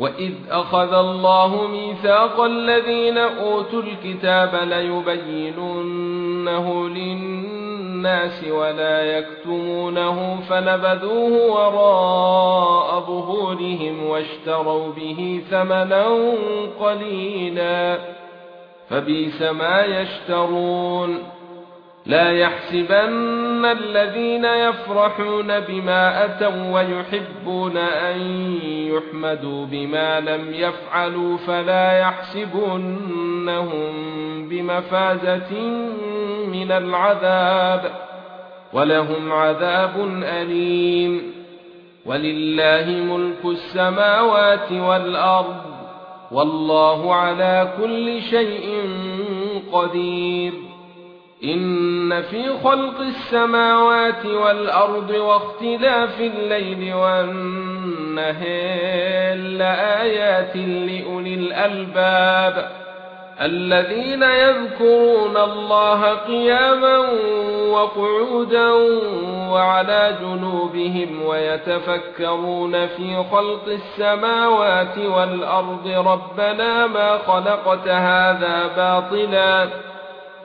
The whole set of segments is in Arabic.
وَإِذْ أَخَذَ اللَّهُ مِيثَاقَ الَّذِينَ أُوتُوا الْكِتَابَ لَيُبَيِّنُنَّهُ لِلنَّاسِ وَلَا يَكْتُمُونَهُ فَنَبَذُوهُ وَرَاءَ ظُهُورِهِمْ وَاشْتَرَوْا بِهِ ثَمَنًا قَلِيلًا فَبِئْسَ مَا يَشْتَرُونَ لا يحسبن الذين يفرحون بما اتوا ويحبون ان يحمدوا بما لم يفعلوا فلا يحسبنهم بمفازه من العذاب ولهم عذاب اليم ولله ملك السماوات والارض والله على كل شيء قدير إن في خلق السماوات والأرض واختلاف الليل والنهار لآيات لأولي الألباب الذين يذكرون الله قياما وقعودا وعلى جنوبهم ويتفكرون في خلق السماوات والأرض ربنا ما خلقت هذا باطلا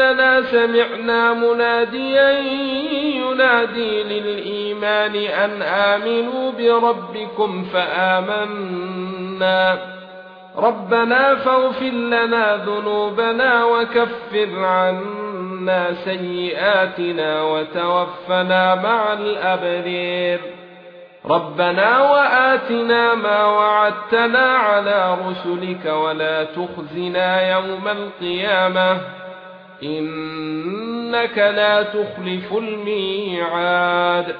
اننا سمعنا مناديا ينادي للإيمان أن آمنوا بربكم فآمنا. ربنا فاغفر لنا ذنوبنا وكفر عنا سيئاتنا وتوفنا مع الابرار ربنا وآتنا ما وعدتنا على رسلك ولا تخزنا يوم القيامة. إنك لا تخلف الميعاد.